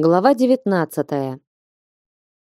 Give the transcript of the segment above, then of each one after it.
Глава 19.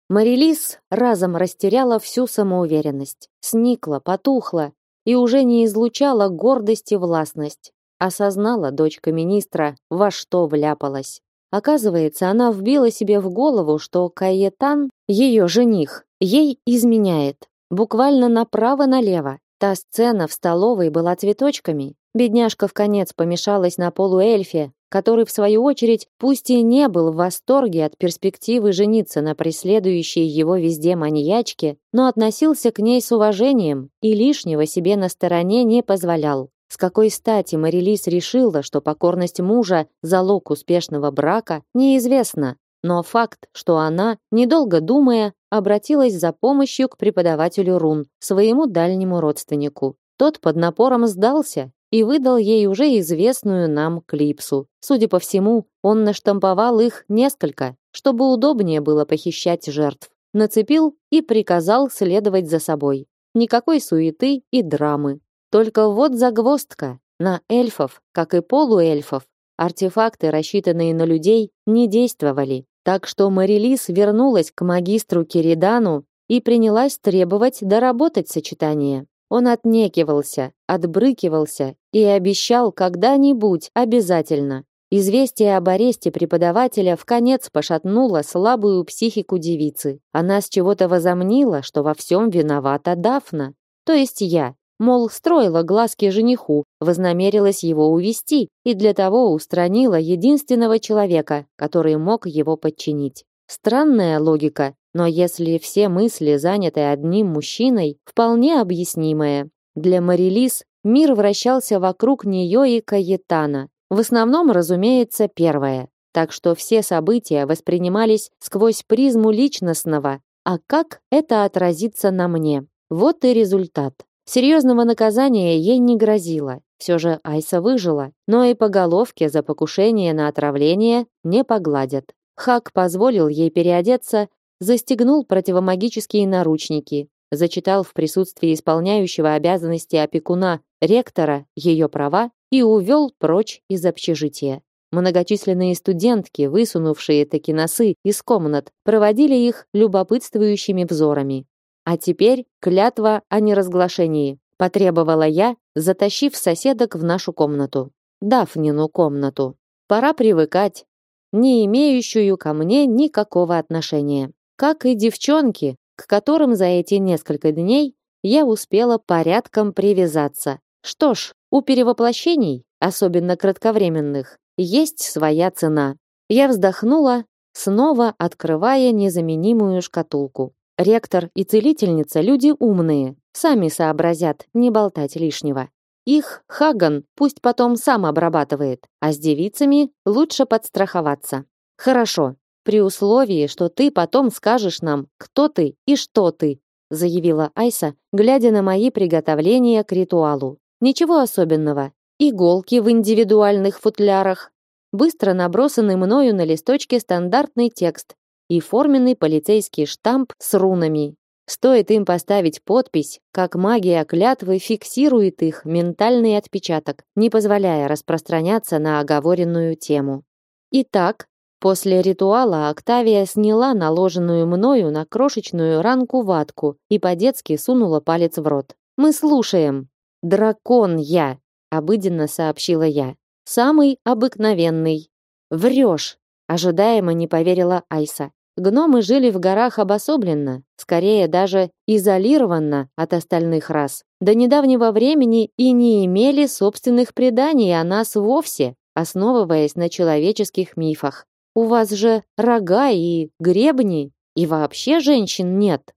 Марилис разом растеряла всю самоуверенность, сникла, потухла и уже не излучала гордость и властность. Осознала дочка министра, во что вляпалась. Оказывается, она вбила себе в голову, что Каетан, ее жених, ей изменяет. Буквально направо-налево. Та сцена в столовой была цветочками. Бедняжка в конец помешалась на полуэльфе, который, в свою очередь, пусть и не был в восторге от перспективы жениться на преследующей его везде маньячке, но относился к ней с уважением и лишнего себе на стороне не позволял. С какой стати Марилис решила, что покорность мужа – залог успешного брака, неизвестно. Но факт, что она, недолго думая, обратилась за помощью к преподавателю рун, своему дальнему родственнику. Тот под напором сдался и выдал ей уже известную нам клипсу. Судя по всему, он наштамповал их несколько, чтобы удобнее было похищать жертв. Нацепил и приказал следовать за собой. Никакой суеты и драмы. Только вот загвоздка. На эльфов, как и полуэльфов, артефакты, рассчитанные на людей, не действовали. Так что Марилис вернулась к магистру Киридану и принялась требовать доработать сочетание. Он отнекивался, отбрыкивался и обещал когда-нибудь обязательно. Известие об аресте преподавателя в конец пошатнуло слабую психику девицы. Она с чего-то возомнила, что во всем виновата Дафна, то есть я. Мол, строила глазки жениху, вознамерилась его увести и для того устранила единственного человека, который мог его подчинить. Странная логика, но если все мысли заняты одним мужчиной, вполне объяснимая. Для Марилис мир вращался вокруг нее и Каетана. В основном, разумеется, первое. Так что все события воспринимались сквозь призму личностного. А как это отразится на мне? Вот и результат. Серьезного наказания ей не грозило. Все же Айса выжила, но и по головке за покушение на отравление не погладят. Хак позволил ей переодеться застегнул противомагические наручники, зачитал в присутствии исполняющего обязанности опекуна ректора ее права и увел прочь из общежития. Многочисленные студентки, высунувшие таки носы из комнат, проводили их любопытствующими взорами. А теперь клятва о неразглашении, потребовала я, затащив соседок в нашу комнату. Дафнину комнату. Пора привыкать, не имеющую ко мне никакого отношения как и девчонки, к которым за эти несколько дней я успела порядком привязаться. Что ж, у перевоплощений, особенно кратковременных, есть своя цена. Я вздохнула, снова открывая незаменимую шкатулку. Ректор и целительница люди умные, сами сообразят не болтать лишнего. Их Хаган пусть потом сам обрабатывает, а с девицами лучше подстраховаться. Хорошо, при условии, что ты потом скажешь нам, кто ты и что ты, заявила Айса, глядя на мои приготовления к ритуалу. Ничего особенного. Иголки в индивидуальных футлярах, быстро набросанный мною на листочке стандартный текст и форменный полицейский штамп с рунами. Стоит им поставить подпись, как магия клятвы фиксирует их ментальный отпечаток, не позволяя распространяться на оговоренную тему. Итак, После ритуала Октавия сняла наложенную мною на крошечную ранку ватку и по-детски сунула палец в рот. «Мы слушаем». «Дракон я», — обыденно сообщила я. «Самый обыкновенный». «Врешь», — ожидаемо не поверила Айса. Гномы жили в горах обособленно, скорее даже изолированно от остальных рас. До недавнего времени и не имели собственных преданий о нас вовсе, основываясь на человеческих мифах. У вас же рога и гребни, и вообще женщин нет.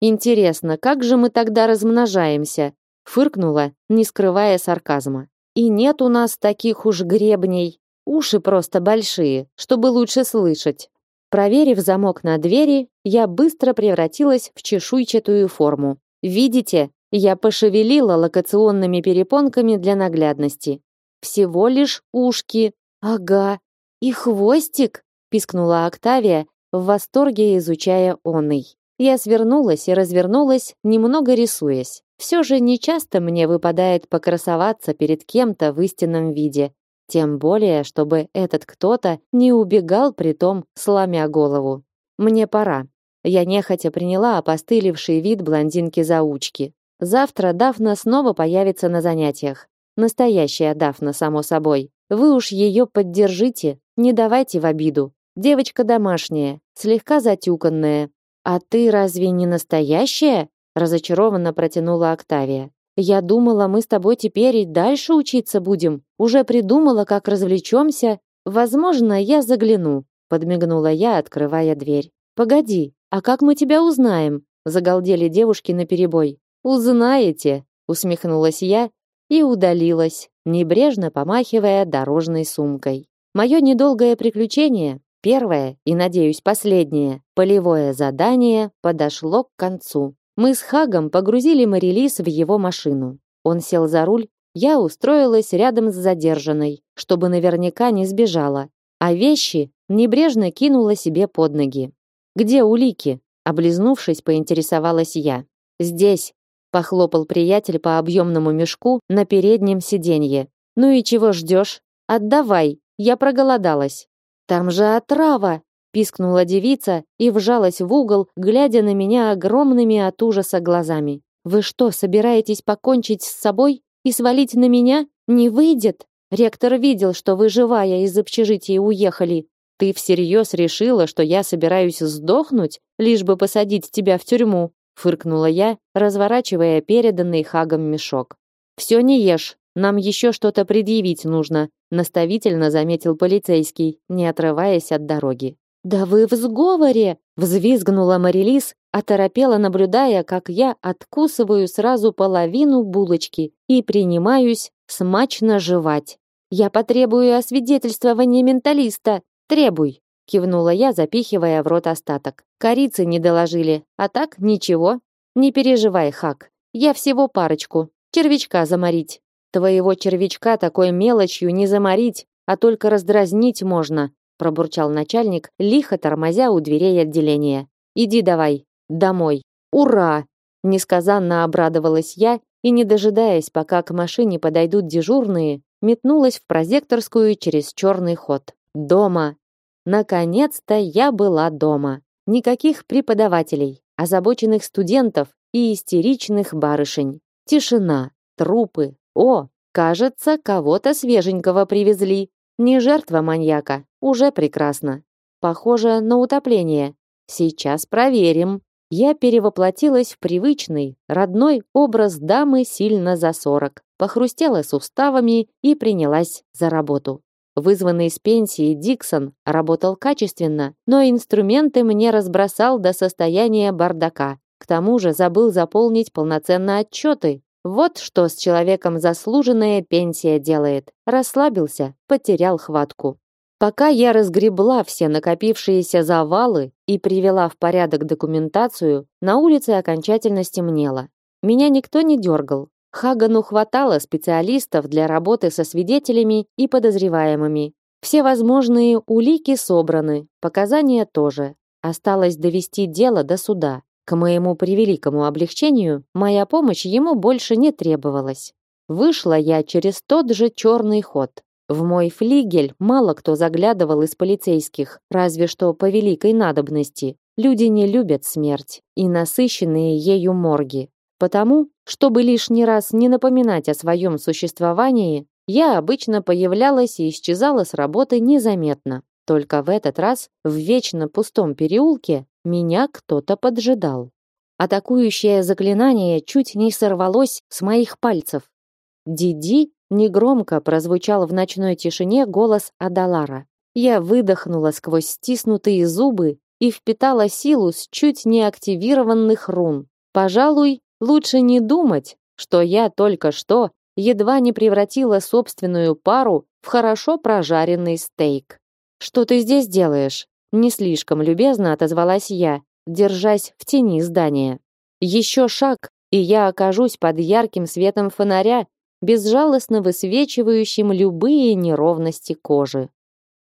Интересно, как же мы тогда размножаемся? Фыркнула, не скрывая сарказма. И нет у нас таких уж гребней. Уши просто большие, чтобы лучше слышать. Проверив замок на двери, я быстро превратилась в чешуйчатую форму. Видите, я пошевелила локационными перепонками для наглядности. Всего лишь ушки. Ага, «И хвостик!» — пискнула Октавия, в восторге изучая оный. Я свернулась и развернулась, немного рисуясь. Все же нечасто мне выпадает покрасоваться перед кем-то в истинном виде. Тем более, чтобы этот кто-то не убегал притом, сломя голову. Мне пора. Я нехотя приняла опостылевший вид блондинки-заучки. Завтра Дафна снова появится на занятиях. Настоящая Дафна, само собой. Вы уж ее поддержите, не давайте в обиду. Девочка домашняя, слегка затюканная. А ты разве не настоящая? разочарованно протянула Октавия. Я думала, мы с тобой теперь и дальше учиться будем. Уже придумала, как развлечемся. Возможно, я загляну, подмигнула я, открывая дверь. Погоди, а как мы тебя узнаем? загалдели девушки наперебой. Узнаете, усмехнулась я и удалилась, небрежно помахивая дорожной сумкой. Мое недолгое приключение, первое и, надеюсь, последнее, полевое задание подошло к концу. Мы с Хагом погрузили Марилис в его машину. Он сел за руль, я устроилась рядом с задержанной, чтобы наверняка не сбежала, а вещи небрежно кинула себе под ноги. Где улики? облизнувшись, поинтересовалась я. Здесь, похлопал приятель по объемному мешку на переднем сиденье. Ну и чего ждешь? Отдавай, я проголодалась. Там же отрава, пискнула девица и вжалась в угол, глядя на меня огромными от ужаса глазами. Вы что, собираетесь покончить с собой и свалить на меня? Не выйдет. Ректор видел, что вы живая из общежития уехали. Ты всерьез решила, что я собираюсь сдохнуть, лишь бы посадить тебя в тюрьму? фыркнула я, разворачивая переданный Хагом мешок. Все не ешь, нам еще что-то предъявить нужно, наставительно заметил полицейский, не отрываясь от дороги. Да вы в сговоре, взвизгнула Марилис, оторопела, наблюдая, как я откусываю сразу половину булочки и принимаюсь смачно жевать. Я потребую освидетельствования менталиста. Требуй, кивнула я, запихивая в рот остаток. Корицы не доложили, а так ничего. Не переживай, Хак. Я всего парочку. Червячка заморить. Твоего червячка такой мелочью не заморить, а только раздразнить можно, пробурчал начальник, лихо тормозя у дверей отделения. Иди давай, домой. Ура! Несказанно обрадовалась я и, не дожидаясь, пока к машине подойдут дежурные, метнулась в прозекторскую через черный ход. Дома. Наконец-то я была дома. Никаких преподавателей, озабоченных студентов и истеричных барышень. Тишина, трупы. О, кажется, кого-то свеженького привезли. Не жертва маньяка, уже прекрасно. Похоже на утопление. Сейчас проверим. Я перевоплотилась в привычный, родной образ дамы сильно за сорок, похрустела суставами и принялась за работу. Вызванный с пенсии Диксон работал качественно, но инструменты мне разбросал до состояния бардака. К тому же забыл заполнить полноценно отчеты. Вот что с человеком заслуженная пенсия делает. Расслабился, потерял хватку. Пока я разгребла все накопившиеся завалы и привела в порядок документацию, на улице окончательно стемнело. Меня никто не дергал, Хагану хватало специалистов для работы со свидетелями и подозреваемыми. Все возможные улики собраны, показания тоже. Осталось довести дело до суда. К моему превеликому облегчению, моя помощь ему больше не требовалась. Вышла я через тот же черный ход. В мой флигель мало кто заглядывал из полицейских, разве что по великой надобности. Люди не любят смерть и насыщенные ею морги. Потому, чтобы лишний раз не напоминать о своем существовании, я обычно появлялась и исчезала с работы незаметно. Только в этот раз в вечно пустом переулке меня кто-то поджидал. Атакующее заклинание чуть не сорвалось с моих пальцев. Диди негромко прозвучал в ночной тишине голос Адалара. Я выдохнула сквозь стиснутые зубы и впитала силу с чуть не активированных рун. Пожалуй, Лучше не думать, что я только что едва не превратила собственную пару в хорошо прожаренный стейк. Что ты здесь делаешь? Не слишком любезно отозвалась я, держась в тени здания. Еще шаг, и я окажусь под ярким светом фонаря, безжалостно высвечивающим любые неровности кожи.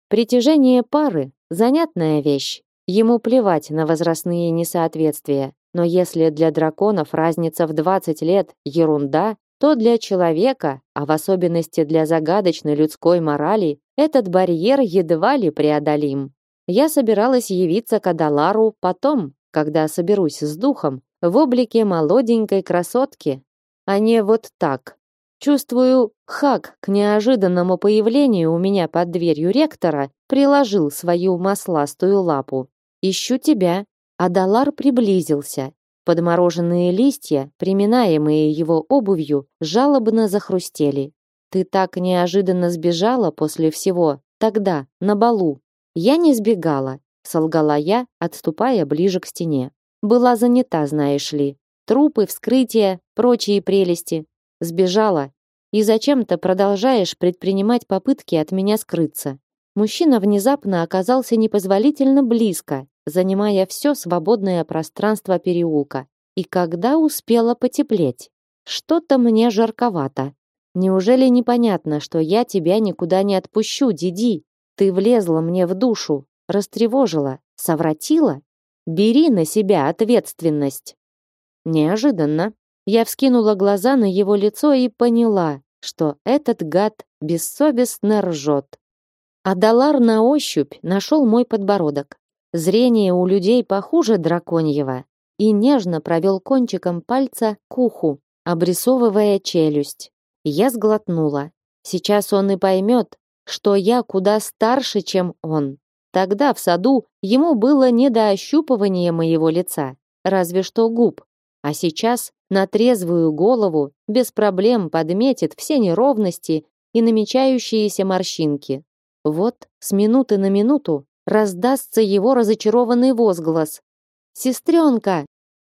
Притяжение пары занятная вещь. Ему плевать на возрастные несоответствия. Но если для драконов разница в 20 лет ерунда, то для человека, а в особенности для загадочной людской морали, этот барьер едва ли преодолим. Я собиралась явиться к Адалару потом, когда соберусь с духом, в облике молоденькой красотки, а не вот так. Чувствую, Хак к неожиданному появлению у меня под дверью ректора приложил свою масластую лапу. «Ищу тебя». Адалар приблизился. Подмороженные листья, приминаемые его обувью, жалобно захрустели. «Ты так неожиданно сбежала после всего, тогда, на балу». «Я не сбегала», — солгала я, отступая ближе к стене. «Была занята, знаешь ли. Трупы, вскрытия, прочие прелести. Сбежала. И зачем-то продолжаешь предпринимать попытки от меня скрыться. Мужчина внезапно оказался непозволительно близко, занимая все свободное пространство переулка. И когда успела потеплеть? Что-то мне жарковато. Неужели непонятно, что я тебя никуда не отпущу, Диди? Ты влезла мне в душу, растревожила, совратила? Бери на себя ответственность. Неожиданно. Я вскинула глаза на его лицо и поняла, что этот гад бессовестно ржет. Адалар на ощупь нашел мой подбородок. Зрение у людей похуже драконьего и нежно провел кончиком пальца к уху, обрисовывая челюсть. Я сглотнула. Сейчас он и поймет, что я куда старше, чем он. Тогда в саду ему было не до ощупывания моего лица, разве что губ. А сейчас на трезвую голову без проблем подметит все неровности и намечающиеся морщинки. Вот с минуты на минуту раздастся его разочарованный возглас. «Сестренка!»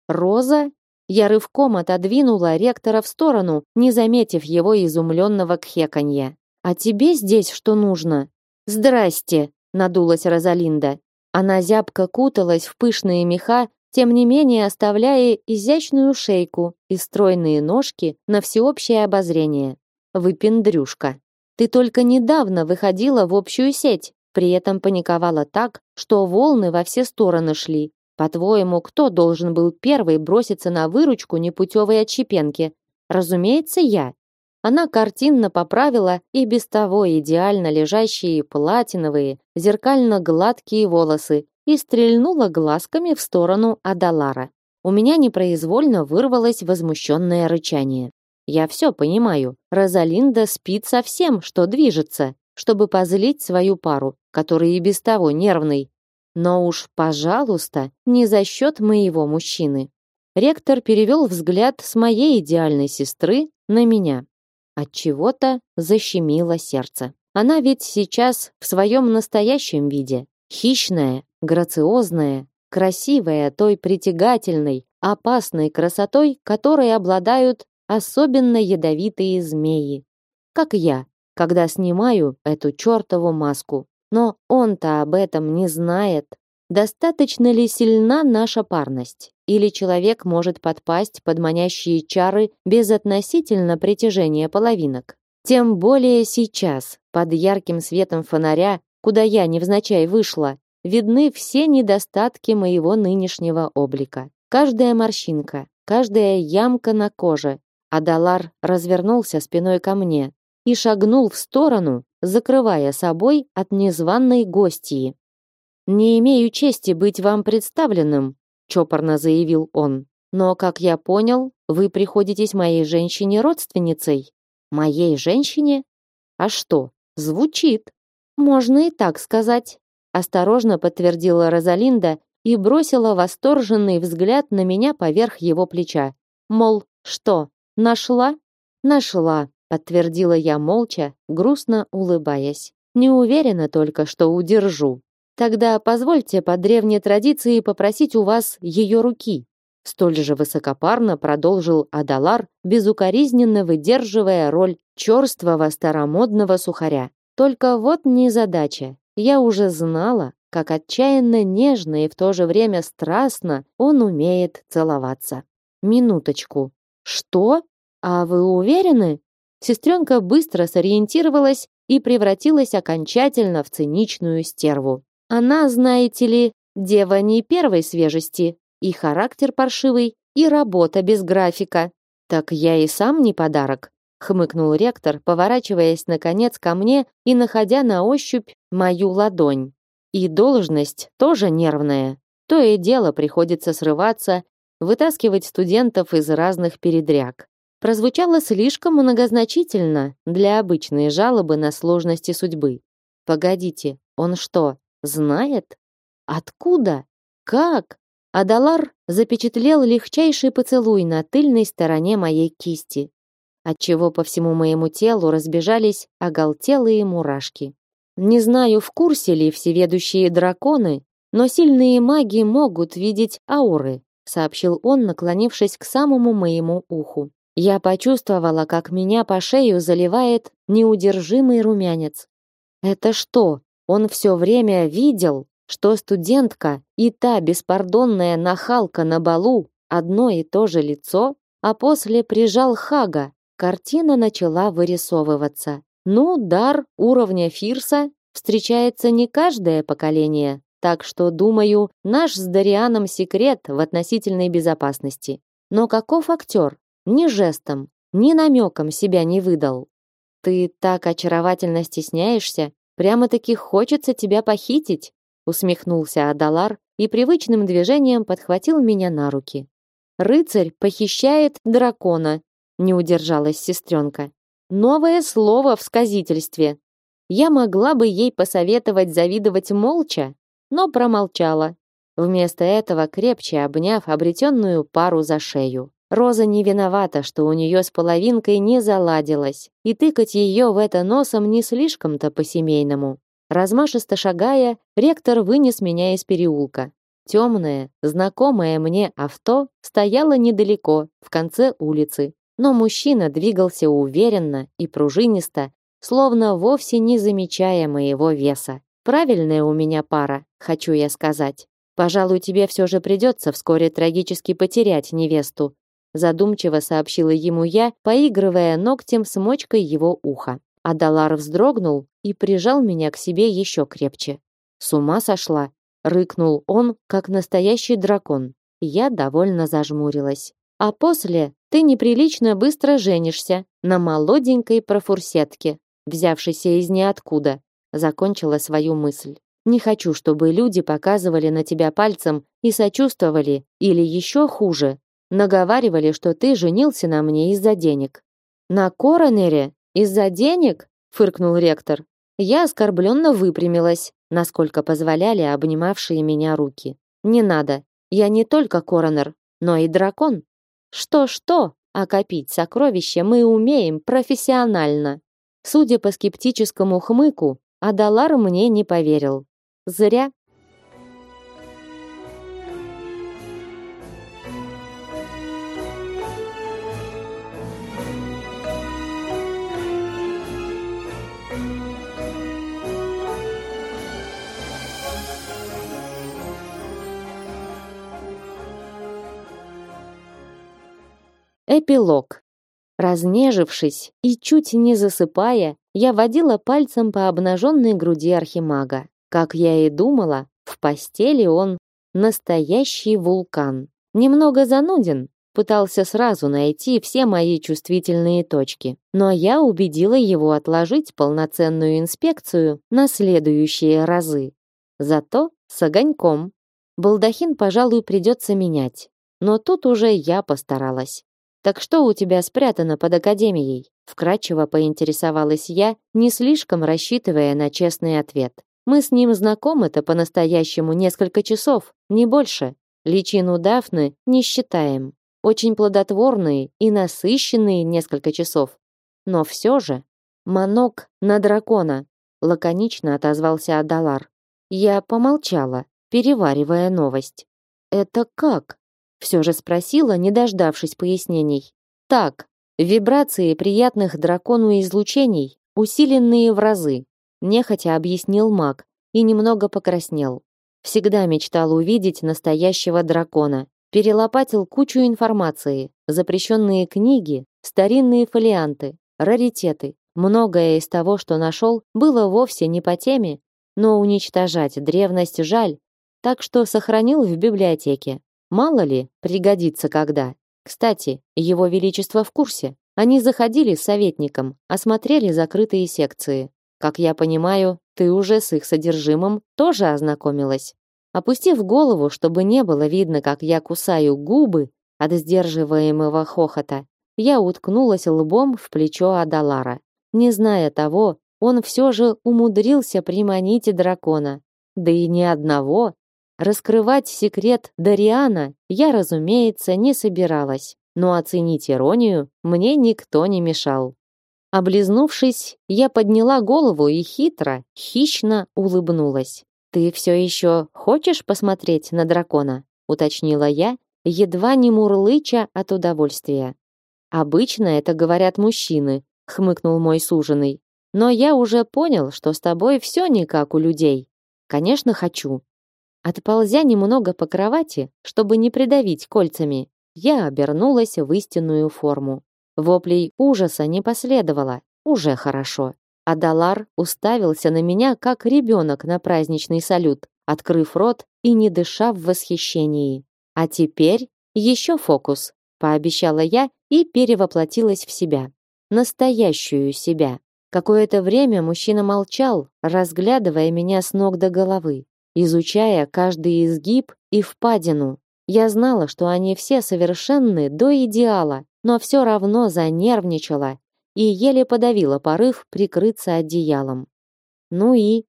Роза? Я рывком отодвинула ректора в сторону, не заметив его изумленного кхеканья. «А тебе здесь что нужно?» «Здрасте!» — надулась Розалинда. Она зябко куталась в пышные меха тем не менее оставляя изящную шейку и стройные ножки на всеобщее обозрение. Выпендрюшка. Ты только недавно выходила в общую сеть, при этом паниковала так, что волны во все стороны шли. По-твоему, кто должен был первый броситься на выручку непутевой отщепенки? Разумеется, я. Она картинно поправила и без того идеально лежащие платиновые, зеркально-гладкие волосы и стрельнула глазками в сторону Адалара. У меня непроизвольно вырвалось возмущенное рычание. Я все понимаю. Розалинда спит со всем, что движется, чтобы позлить свою пару, который и без того нервный. Но уж, пожалуйста, не за счет моего мужчины. Ректор перевел взгляд с моей идеальной сестры на меня. От чего-то защемило сердце. Она ведь сейчас в своем настоящем виде, хищная, грациозная, красивая той притягательной, опасной красотой, которой обладают особенно ядовитые змеи. Как я, когда снимаю эту чертову маску. Но он-то об этом не знает. Достаточно ли сильна наша парность? Или человек может подпасть под манящие чары без относительно притяжения половинок? Тем более сейчас, под ярким светом фонаря, куда я невзначай вышла, видны все недостатки моего нынешнего облика. Каждая морщинка, каждая ямка на коже. Адалар развернулся спиной ко мне и шагнул в сторону, закрывая собой от незваной гостьи. «Не имею чести быть вам представленным», — чопорно заявил он. «Но, как я понял, вы приходитесь моей женщине-родственницей». «Моей женщине? А что? Звучит. Можно и так сказать осторожно подтвердила Розалинда и бросила восторженный взгляд на меня поверх его плеча. Мол, что, нашла? Нашла, подтвердила я молча, грустно улыбаясь. Не уверена только, что удержу. Тогда позвольте по древней традиции попросить у вас ее руки. Столь же высокопарно продолжил Адалар, безукоризненно выдерживая роль черствого старомодного сухаря. Только вот незадача. Я уже знала, как отчаянно нежно и в то же время страстно он умеет целоваться. Минуточку. Что? А вы уверены? Сестренка быстро сориентировалась и превратилась окончательно в циничную стерву. Она, знаете ли, дева не первой свежести, и характер паршивый, и работа без графика. Так я и сам не подарок, хмыкнул ректор, поворачиваясь наконец ко мне и находя на ощупь мою ладонь. И должность тоже нервная. То и дело приходится срываться, вытаскивать студентов из разных передряг. Прозвучало слишком многозначительно для обычной жалобы на сложности судьбы. Погодите, он что, знает? Откуда? Как? Адалар запечатлел легчайший поцелуй на тыльной стороне моей кисти, отчего по всему моему телу разбежались оголтелые мурашки. Не знаю, в курсе ли всеведущие драконы, но сильные маги могут видеть ауры, сообщил он, наклонившись к самому моему уху. Я почувствовала, как меня по шею заливает неудержимый румянец. Это что? Он все время видел, что студентка и та беспардонная нахалка на балу одно и то же лицо, а после прижал Хага. Картина начала вырисовываться. Ну, дар уровня Фирса встречается не каждое поколение, так что, думаю, наш с Дарианом секрет в относительной безопасности. Но каков актер? Ни жестом, ни намеком себя не выдал. Ты так очаровательно стесняешься, прямо-таки хочется тебя похитить, усмехнулся Адалар и привычным движением подхватил меня на руки. Рыцарь похищает дракона, не удержалась сестренка. Новое слово в сказительстве. Я могла бы ей посоветовать завидовать молча, но промолчала. Вместо этого крепче обняв обретенную пару за шею. Роза не виновата, что у нее с половинкой не заладилось, и тыкать ее в это носом не слишком-то по-семейному. Размашисто шагая, ректор вынес меня из переулка. Темное, знакомое мне авто стояло недалеко, в конце улицы. Но мужчина двигался уверенно и пружинисто, словно вовсе не замечая моего веса. Правильная у меня пара, хочу я сказать. Пожалуй, тебе все же придется вскоре трагически потерять невесту, задумчиво сообщила ему я, поигрывая ногтем с мочкой его уха. Адалар вздрогнул и прижал меня к себе еще крепче. С ума сошла, рыкнул он, как настоящий дракон. Я довольно зажмурилась. А после ты неприлично быстро женишься на молоденькой профурсетке, взявшейся из ниоткуда. Закончила свою мысль. Не хочу, чтобы люди показывали на тебя пальцем и сочувствовали, или еще хуже, Наговаривали, что ты женился на мне из-за денег. На коронере? Из-за денег? фыркнул ректор. Я оскорбленно выпрямилась, насколько позволяли обнимавшие меня руки. Не надо. Я не только коронер, но и дракон. Что-что, а копить сокровища мы умеем профессионально. Судя по скептическому хмыку, Адалар мне не поверил. Зря. Эпилог. Разнежившись и чуть не засыпая, я водила пальцем по обнаженной груди архимага. Как я и думала, в постели он настоящий вулкан. Немного зануден, пытался сразу найти все мои чувствительные точки. Но я убедила его отложить полноценную инспекцию на следующие разы. Зато с огоньком. Балдахин, пожалуй, придется менять. Но тут уже я постаралась. Так что у тебя спрятано под академией? Вкратчиво поинтересовалась я, не слишком рассчитывая на честный ответ. Мы с ним знакомы-то по-настоящему несколько часов, не больше. Личину Дафны не считаем. Очень плодотворные и насыщенные несколько часов. Но все же... Манок на дракона, лаконично отозвался Адалар. Я помолчала, переваривая новость. Это как? Все же спросила, не дождавшись пояснений. Так, вибрации приятных дракону излучений, усиленные в разы, нехотя объяснил маг и немного покраснел. Всегда мечтал увидеть настоящего дракона. Перелопатил кучу информации, запрещенные книги, старинные фолианты, раритеты. Многое из того, что нашел, было вовсе не по теме, но уничтожать древность жаль, так что сохранил в библиотеке. Мало ли, пригодится когда. Кстати, его величество в курсе. Они заходили с советником, осмотрели закрытые секции. Как я понимаю, ты уже с их содержимым тоже ознакомилась. Опустив голову, чтобы не было видно, как я кусаю губы от сдерживаемого хохота, я уткнулась лбом в плечо Адалара. Не зная того, он все же умудрился приманить дракона. Да и не одного. Раскрывать секрет Дариана я, разумеется, не собиралась, но оценить иронию мне никто не мешал. Облизнувшись, я подняла голову и хитро, хищно улыбнулась. «Ты все еще хочешь посмотреть на дракона?» — уточнила я, едва не мурлыча от удовольствия. «Обычно это говорят мужчины», — хмыкнул мой суженый. «Но я уже понял, что с тобой все не как у людей. Конечно, хочу». Отползя немного по кровати, чтобы не придавить кольцами, я обернулась в истинную форму. Воплей ужаса не последовало. Уже хорошо. Адалар уставился на меня, как ребенок на праздничный салют, открыв рот и не дыша в восхищении. А теперь еще фокус, пообещала я и перевоплотилась в себя. Настоящую себя. Какое-то время мужчина молчал, разглядывая меня с ног до головы, изучая каждый изгиб и впадину. Я знала, что они все совершенны до идеала, но все равно занервничала и еле подавила порыв прикрыться одеялом. Ну и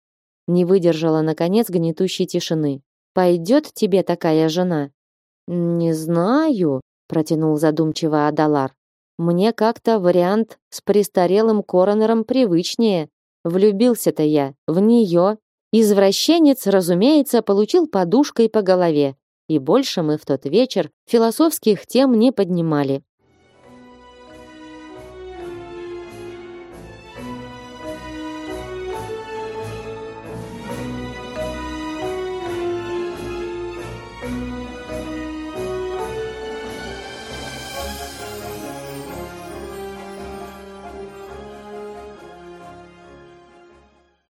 не выдержала наконец гнетущей тишины. Пойдет тебе такая жена? Не знаю, протянул задумчиво Адалар. Мне как-то вариант с престарелым коронером привычнее. Влюбился-то я в нее. Извращенец, разумеется, получил подушкой по голове. И больше мы в тот вечер философских тем не поднимали.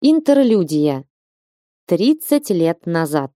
Интерлюдия. 30 лет назад.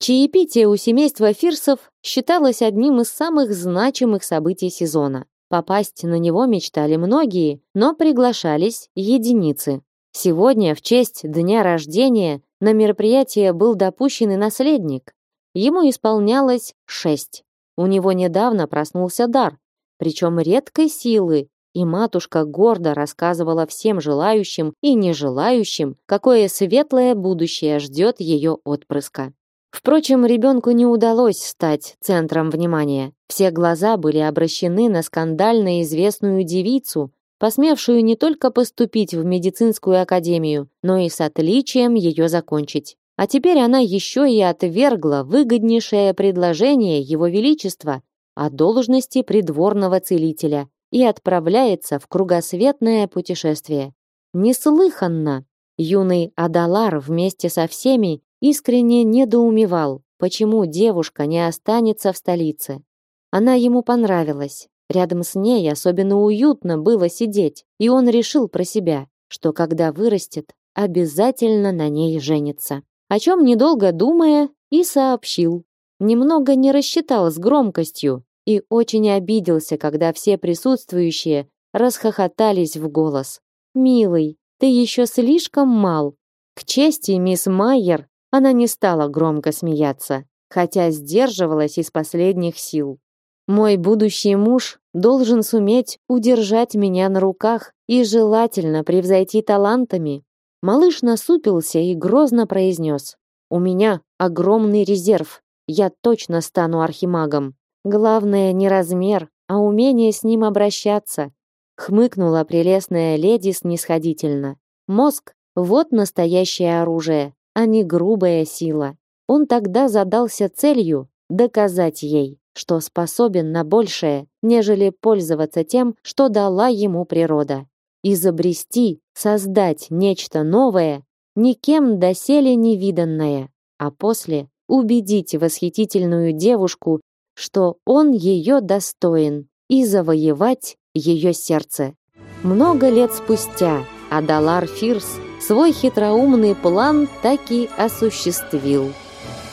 Чаепитие у семейства Фирсов считалось одним из самых значимых событий сезона. Попасть на него мечтали многие, но приглашались единицы. Сегодня, в честь дня рождения, на мероприятие был допущен и наследник. Ему исполнялось шесть. У него недавно проснулся дар, причем редкой силы, и матушка гордо рассказывала всем желающим и нежелающим, какое светлое будущее ждет ее отпрыска. Впрочем, ребенку не удалось стать центром внимания. Все глаза были обращены на скандально известную девицу, посмевшую не только поступить в медицинскую академию, но и с отличием ее закончить. А теперь она еще и отвергла выгоднейшее предложение его величества о должности придворного целителя и отправляется в кругосветное путешествие. Неслыханно! Юный Адалар вместе со всеми искренне недоумевал, почему девушка не останется в столице. Она ему понравилась. Рядом с ней особенно уютно было сидеть, и он решил про себя, что когда вырастет, обязательно на ней женится. О чем недолго думая, и сообщил. Немного не рассчитал с громкостью, и очень обиделся, когда все присутствующие расхохотались в голос. «Милый, ты еще слишком мал». К чести мисс Майер, она не стала громко смеяться, хотя сдерживалась из последних сил. Мой будущий муж должен суметь удержать меня на руках и желательно превзойти талантами. Малыш насупился и грозно произнес. «У меня огромный резерв. Я точно стану архимагом. Главное не размер, а умение с ним обращаться, хмыкнула прелестная леди снисходительно. Мозг вот настоящее оружие, а не грубая сила. Он тогда задался целью доказать ей, что способен на большее, нежели пользоваться тем, что дала ему природа. Изобрести, создать нечто новое, никем доселе не виданное, а после убедить восхитительную девушку что он ее достоин, и завоевать ее сердце. Много лет спустя Адалар Фирс свой хитроумный план так и осуществил.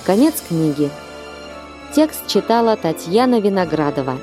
Конец книги. Текст читала Татьяна Виноградова.